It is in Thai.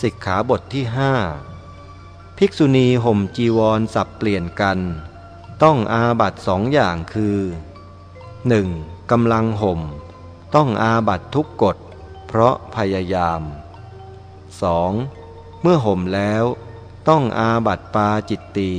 สิกขาบทที่ห้าภิกษุณีห่มจีวรสับเปลี่ยนกัน ต้องอาบัตสองอย่างคือ 1. กำลังห่ม ต้องอาบัตทุกกฎ เพราะพยายาม 2. เมื่อห่มแล้ว ต้องอาบัตปาจิตตี